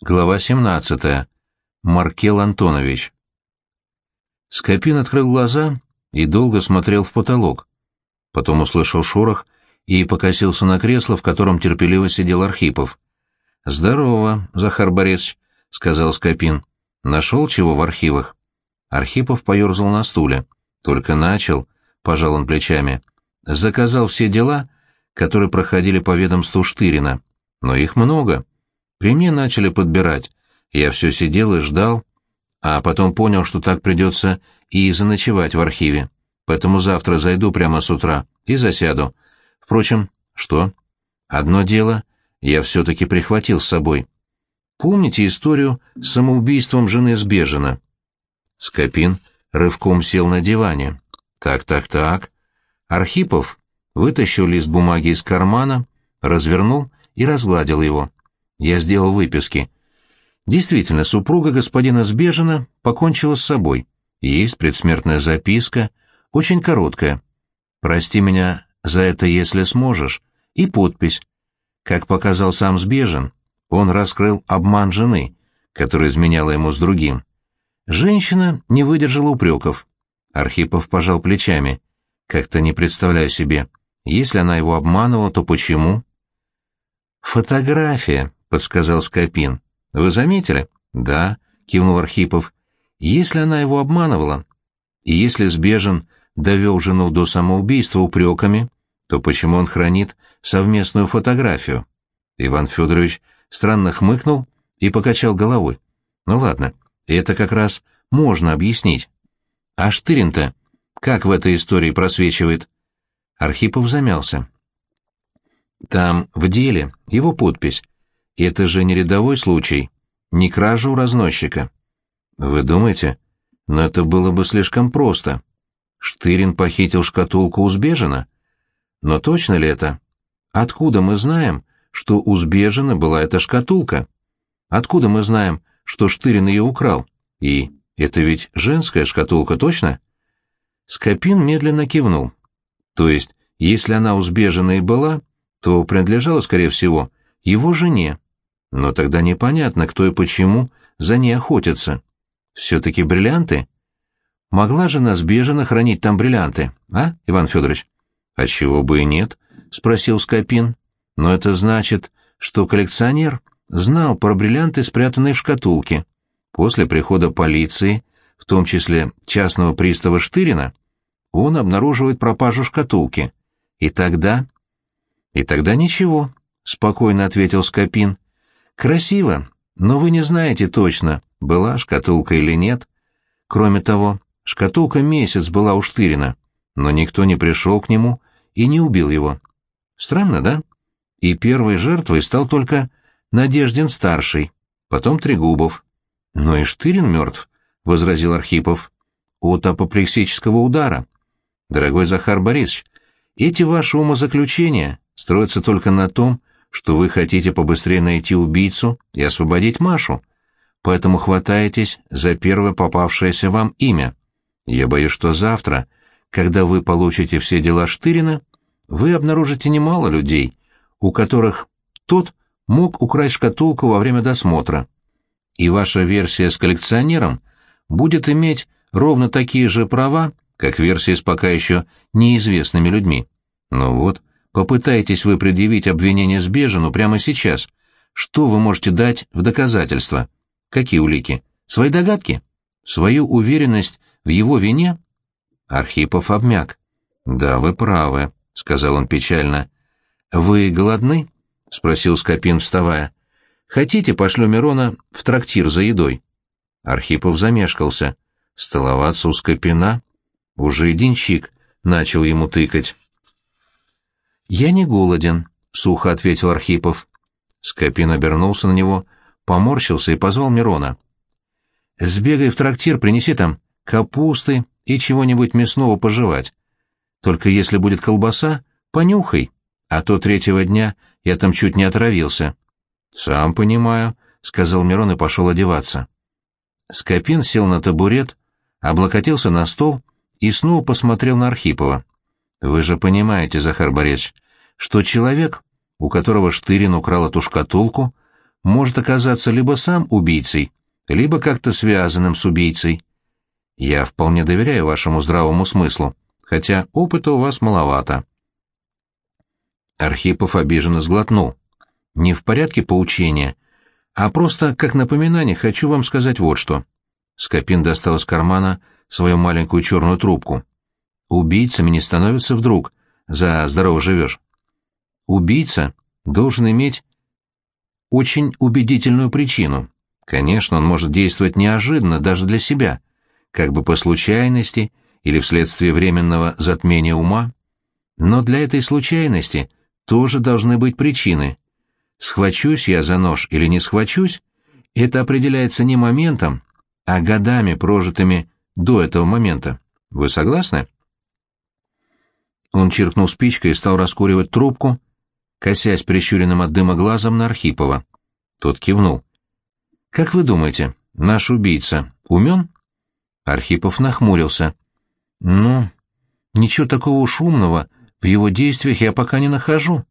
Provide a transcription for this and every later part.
Глава 17. Маркел Антонович. Скопин открыл глаза и долго смотрел в потолок. Потом услышал шорох и покосился на кресло, в котором терпеливо сидел Архипов. «Здорово, Захар Борисович», — сказал Скопин. «Нашел чего в архивах?» Архипов поерзал на стуле. «Только начал», — пожал он плечами. «Заказал все дела, которые проходили по ведомству Штырина. Но их много». При мне начали подбирать. Я все сидел и ждал, а потом понял, что так придется и заночевать в архиве. Поэтому завтра зайду прямо с утра и засяду. Впрочем, что? Одно дело я все-таки прихватил с собой. Помните историю с самоубийством жены Сбежина? Скопин рывком сел на диване. Так-так-так. Архипов вытащил лист бумаги из кармана, развернул и разгладил его. Я сделал выписки. Действительно, супруга господина Сбежина покончила с собой. Есть предсмертная записка, очень короткая. «Прости меня за это, если сможешь», и подпись. Как показал сам Сбежин, он раскрыл обман жены, которая изменяла ему с другим. Женщина не выдержала упреков. Архипов пожал плечами. Как-то не представляю себе. Если она его обманывала, то почему? «Фотография», подсказал Скопин. «Вы заметили?» «Да», — кивнул Архипов. «Если она его обманывала, и если Сбежин довел жену до самоубийства упреками, то почему он хранит совместную фотографию?» Иван Федорович странно хмыкнул и покачал головой. «Ну ладно, это как раз можно объяснить. А Штырин-то как в этой истории просвечивает?» Архипов замялся. «Там, в деле, его подпись. Это же не рядовой случай, не кража у разносчика. Вы думаете? Но это было бы слишком просто. Штырин похитил шкатулку у Сбежина? Но точно ли это? Откуда мы знаем, что у Сбежина была эта шкатулка? Откуда мы знаем, что Штырин ее украл? И это ведь женская шкатулка, точно? Скопин медленно кивнул. То есть, если она у Сбежина и была, то принадлежала, скорее всего, его жене. Но тогда непонятно, кто и почему за ней охотится. Все-таки бриллианты? Могла же нас бежано хранить там бриллианты, а, Иван Федорович? А чего бы и нет, спросил Скопин. Но это значит, что коллекционер знал про бриллианты, спрятанные в шкатулке. После прихода полиции, в том числе частного пристава Штырина, он обнаруживает пропажу шкатулки. И тогда... И тогда ничего, спокойно ответил Скопин. Красиво, но вы не знаете точно, была шкатулка или нет. Кроме того, шкатулка месяц была у Штырина, но никто не пришел к нему и не убил его. Странно, да? И первой жертвой стал только Надеждин-старший, потом Трегубов. Но и Штырин мертв, — возразил Архипов. От апоплексического удара. Дорогой Захар Борисович, эти ваши умозаключения строятся только на том, что вы хотите побыстрее найти убийцу и освободить Машу, поэтому хватаетесь за первое попавшееся вам имя. Я боюсь, что завтра, когда вы получите все дела Штырина, вы обнаружите немало людей, у которых тот мог украсть шкатулку во время досмотра. И ваша версия с коллекционером будет иметь ровно такие же права, как версия с пока еще неизвестными людьми. Ну вот, Попытайтесь вы предъявить обвинение Сбежину прямо сейчас. Что вы можете дать в доказательство? Какие улики? Свои догадки? Свою уверенность в его вине? Архипов обмяк. «Да, вы правы», — сказал он печально. «Вы голодны?» — спросил Скопин, вставая. «Хотите, пошлю Мирона в трактир за едой?» Архипов замешкался. Столоваться у Скопина? Уже и начал ему тыкать. «Я не голоден», — сухо ответил Архипов. Скопин обернулся на него, поморщился и позвал Мирона. «Сбегай в трактир, принеси там капусты и чего-нибудь мясного пожевать. Только если будет колбаса, понюхай, а то третьего дня я там чуть не отравился». «Сам понимаю», — сказал Мирон и пошел одеваться. Скопин сел на табурет, облокотился на стол и снова посмотрел на Архипова. Вы же понимаете, Захар Борисович, что человек, у которого Штырин украл эту шкатулку, может оказаться либо сам убийцей, либо как-то связанным с убийцей. Я вполне доверяю вашему здравому смыслу, хотя опыта у вас маловато. Архипов обиженно сглотнул. Не в порядке поучения, а просто как напоминание хочу вам сказать вот что. Скопин достал из кармана свою маленькую черную трубку. Убийцами не становятся вдруг, за здорово живешь. Убийца должен иметь очень убедительную причину. Конечно, он может действовать неожиданно даже для себя, как бы по случайности или вследствие временного затмения ума. Но для этой случайности тоже должны быть причины. Схвачусь я за нож или не схвачусь, это определяется не моментом, а годами, прожитыми до этого момента. Вы согласны? Он чиркнул спичкой и стал раскуривать трубку, косясь прищуренным от дыма глазом на Архипова. Тот кивнул. «Как вы думаете, наш убийца умен?» Архипов нахмурился. «Ну, ничего такого шумного в его действиях я пока не нахожу.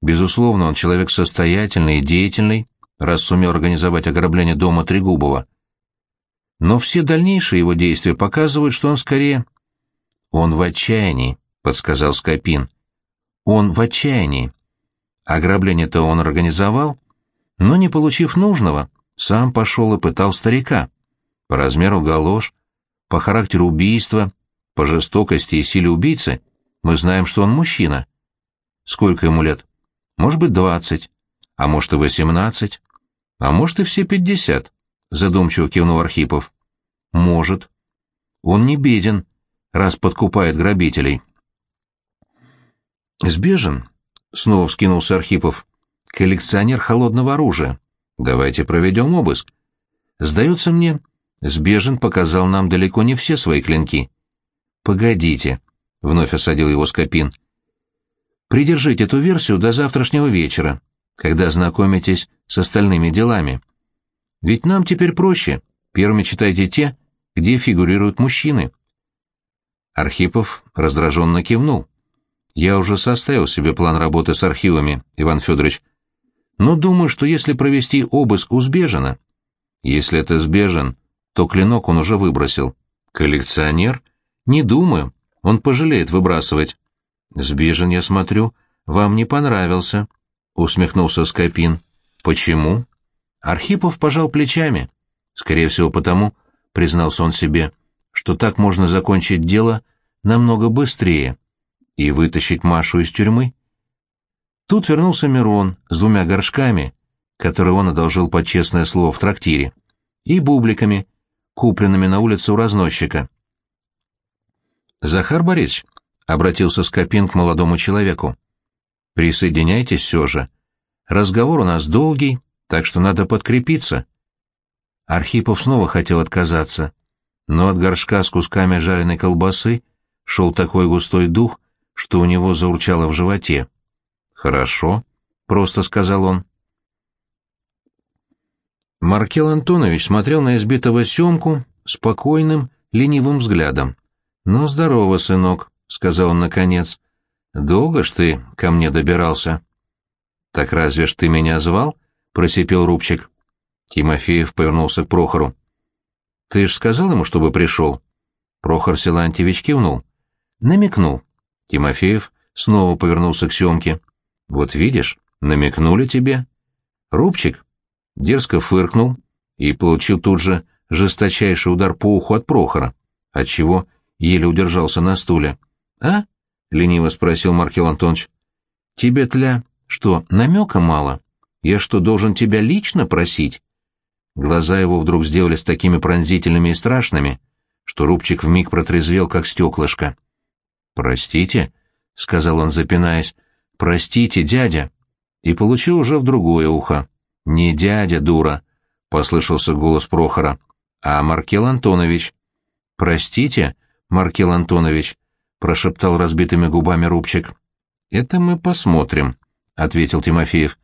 Безусловно, он человек состоятельный и деятельный, раз сумел организовать ограбление дома Трегубова. Но все дальнейшие его действия показывают, что он скорее... Он в отчаянии, — подсказал Скопин. Он в отчаянии. Ограбление-то он организовал, но, не получив нужного, сам пошел и пытал старика. По размеру галош, по характеру убийства, по жестокости и силе убийцы мы знаем, что он мужчина. Сколько ему лет? Может быть, двадцать, а может и восемнадцать, а может и все пятьдесят, задумчиво кивнул Архипов. Может. Он не беден, раз подкупает грабителей. Сбежен, снова вскинулся Архипов. Коллекционер холодного оружия. Давайте проведем обыск. Сдается мне, Сбежен показал нам далеко не все свои клинки. Погодите, вновь осадил его Скопин. Придержите эту версию до завтрашнего вечера, когда знакомитесь с остальными делами. Ведь нам теперь проще. Первыми читайте те, где фигурируют мужчины. Архипов раздраженно кивнул. Я уже составил себе план работы с архивами, Иван Федорович. Но думаю, что если провести обыск у Сбежина... Если это Сбежин, то клинок он уже выбросил. Коллекционер? Не думаю. Он пожалеет выбрасывать. «Сбежен, я смотрю, вам не понравился», — усмехнулся Скопин. «Почему?» Архипов пожал плечами. Скорее всего, потому, признался он себе, что так можно закончить дело намного быстрее и вытащить Машу из тюрьмы. Тут вернулся Мирон с двумя горшками, которые он одолжил под честное слово в трактире, и бубликами, купленными на улице у разносчика. «Захар Борисович, — обратился Скопин к молодому человеку. «Присоединяйтесь все же. Разговор у нас долгий, так что надо подкрепиться». Архипов снова хотел отказаться, но от горшка с кусками жареной колбасы шел такой густой дух, что у него заурчало в животе. «Хорошо», — просто сказал он. Маркел Антонович смотрел на избитого Семку спокойным, ленивым взглядом. «Ну, здорово, сынок», — сказал он наконец. «Долго ж ты ко мне добирался?» «Так разве ж ты меня звал?» — просипел Рубчик. Тимофеев повернулся к Прохору. «Ты ж сказал ему, чтобы пришел?» Прохор Силантьевич кивнул. Намекнул. Тимофеев снова повернулся к Семке. «Вот видишь, намекнули тебе». Рубчик дерзко фыркнул и получил тут же жесточайший удар по уху от Прохора, отчего еле удержался на стуле. «А?» — лениво спросил Маркел Антонович. «Тебе, тля, что, намека мало? Я что, должен тебя лично просить?» Глаза его вдруг сделались такими пронзительными и страшными, что Рубчик вмиг протрезвел, как стеклышко. «Простите», — сказал он, запинаясь, — «простите, дядя». И получил уже в другое ухо. «Не дядя, дура», — послышался голос Прохора, — «а Маркел Антонович». «Простите, Маркел Антонович», прошептал разбитыми губами Рубчик. «Это мы посмотрим», — ответил Тимофеев.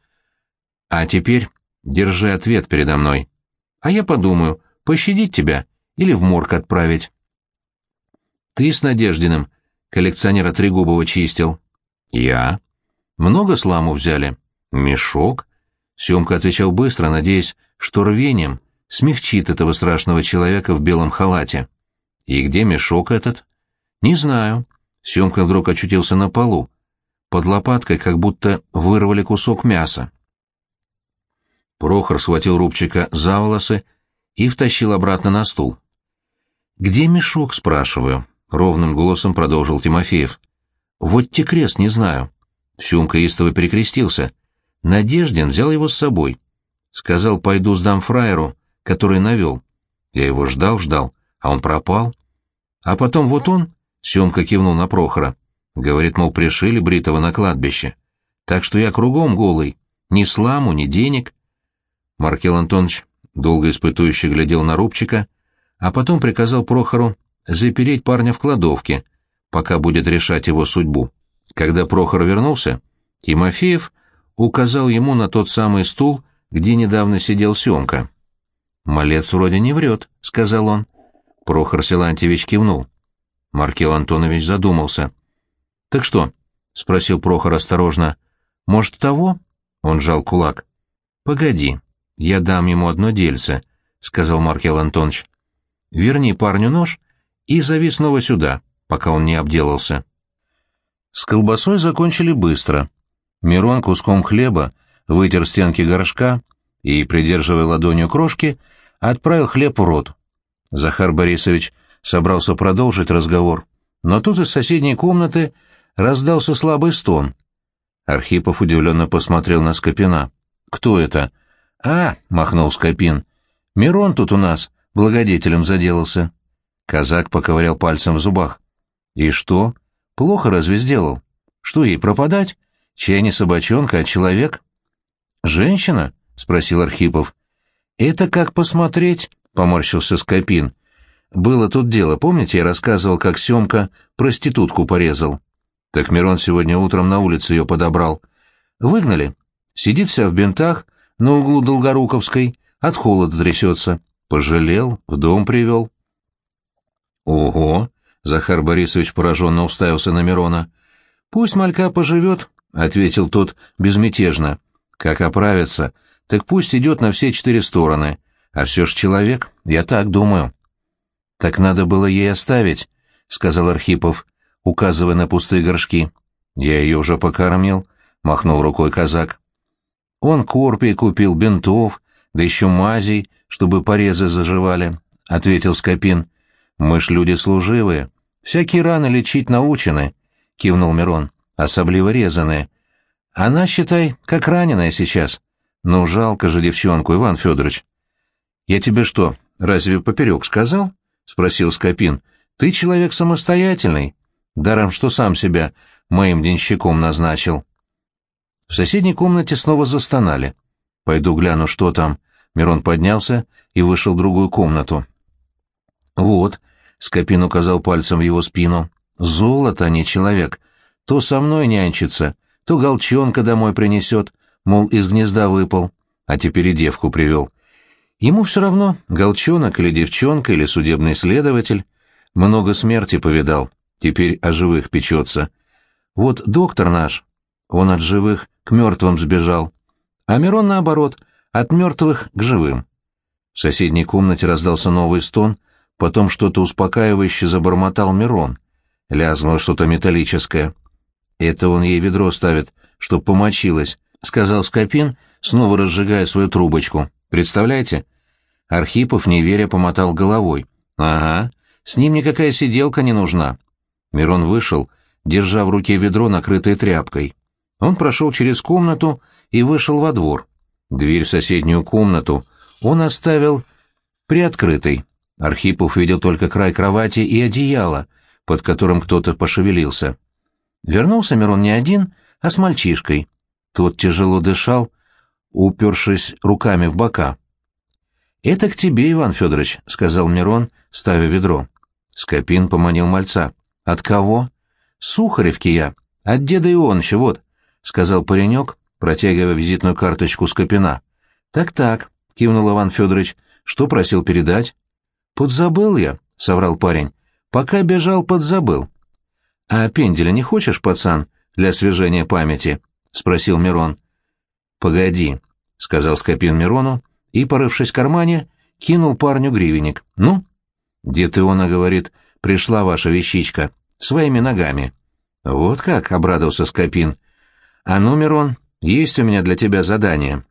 «А теперь держи ответ передо мной. А я подумаю, пощадить тебя или в морг отправить». «Ты с Надеждиным коллекционера Трегубова чистил». «Я». «Много сламу взяли?» «Мешок». Семка отвечал быстро, надеясь, что рвением смягчит этого страшного человека в белом халате. «И где мешок этот?» «Не знаю». Семка вдруг очутился на полу. Под лопаткой как будто вырвали кусок мяса. Прохор схватил Рубчика за волосы и втащил обратно на стул. «Где мешок?» — спрашиваю. — ровным голосом продолжил Тимофеев. «Вот те крест, не знаю». Сюмка истово перекрестился. Надеждин взял его с собой. Сказал, пойду сдам фраеру, который навел. Я его ждал, ждал, а он пропал. А потом вот он, — Семка кивнул на Прохора, — говорит, мол, пришили Бритова на кладбище. Так что я кругом голый, ни сламу, ни денег. Маркел Антонович долго испытующе глядел на Рубчика, а потом приказал Прохору запереть парня в кладовке, пока будет решать его судьбу. Когда Прохор вернулся, Тимофеев указал ему на тот самый стул, где недавно сидел Семка. «Малец вроде не врет», — сказал он. Прохор Силантьевич кивнул. Маркел Антонович задумался. «Так что?» — спросил Прохор осторожно. «Может, того?» — он жал кулак. «Погоди, я дам ему одно дельце», — сказал Маркел Антонович. «Верни парню нож и зови снова сюда, пока он не обделался. С колбасой закончили быстро. Мирон куском хлеба вытер стенки горшка и, придерживая ладонью крошки, отправил хлеб в рот. Захар Борисович собрался продолжить разговор, но тут из соседней комнаты раздался слабый стон. Архипов удивленно посмотрел на Скопина. «Кто это?» «А!» — махнул Скопин. «Мирон тут у нас благодетелем заделался». Казак поковырял пальцем в зубах. «И что? Плохо разве сделал? Что ей пропадать? Чья не собачонка, а человек?» «Женщина?» — спросил Архипов. «Это как посмотреть?» — поморщился Скопин. «Было тут дело, помните, я рассказывал, как Семка проститутку порезал?» Так Мирон сегодня утром на улице ее подобрал. Выгнали. Сидит вся в бинтах на углу Долгоруковской, от холода трясется. Пожалел, в дом привел. «Ого!» — Захар Борисович пораженно уставился на Мирона. «Пусть малька поживет», — ответил тот безмятежно. «Как оправится, так пусть идет на все четыре стороны. А все ж человек, я так думаю». «Так надо было ей оставить», — сказал Архипов, указывая на пустые горшки. «Я ее уже покормил», — махнул рукой казак. «Он корпий купил, бинтов, да еще мазей, чтобы порезы заживали», — ответил Скопин. «Мы ж люди служивые. Всякие раны лечить научены», — кивнул Мирон. «Особливо резаные. Она, считай, как раненая сейчас. Ну, жалко же девчонку, Иван Федорович». «Я тебе что, разве поперек сказал?» — спросил Скопин. «Ты человек самостоятельный. Даром, что сам себя моим денщиком назначил». В соседней комнате снова застонали. «Пойду гляну, что там». Мирон поднялся и вышел в другую комнату. «Вот», Скопин указал пальцем в его спину. «Золото, а не человек. То со мной нянчится, то голчонка домой принесет, мол, из гнезда выпал, а теперь и девку привел. Ему все равно, голчонок или девчонка, или судебный следователь. Много смерти повидал, теперь о живых печется. Вот доктор наш, он от живых к мертвым сбежал, а Мирон, наоборот, от мертвых к живым». В соседней комнате раздался новый стон — Потом что-то успокаивающе забормотал Мирон. Лязнуло что-то металлическое. «Это он ей ведро ставит, чтоб помочилось», — сказал Скопин, снова разжигая свою трубочку. «Представляете?» Архипов, не веря, помотал головой. «Ага, с ним никакая сиделка не нужна». Мирон вышел, держа в руке ведро, накрытое тряпкой. Он прошел через комнату и вышел во двор. Дверь в соседнюю комнату он оставил приоткрытой. Архипов видел только край кровати и одеяло, под которым кто-то пошевелился. Вернулся Мирон не один, а с мальчишкой. Тот тяжело дышал, упершись руками в бока. «Это к тебе, Иван Федорович», — сказал Мирон, ставя ведро. Скопин поманил мальца. «От кого?» «Сухаревки я. От деда Ионыча, вот», — сказал паренек, протягивая визитную карточку Скопина. «Так-так», — кивнул Иван Федорович. «Что просил передать?» «Подзабыл я», — соврал парень. «Пока бежал, подзабыл». «А пенделя не хочешь, пацан, для освежения памяти?» — спросил Мирон. «Погоди». сказал Скопин Мирону и, порывшись в кармане, кинул парню гривенник. «Ну?» Дед Иона говорит, «Пришла ваша вещичка. Своими ногами». «Вот как?» — обрадовался Скопин. «А ну, Мирон, есть у меня для тебя задание».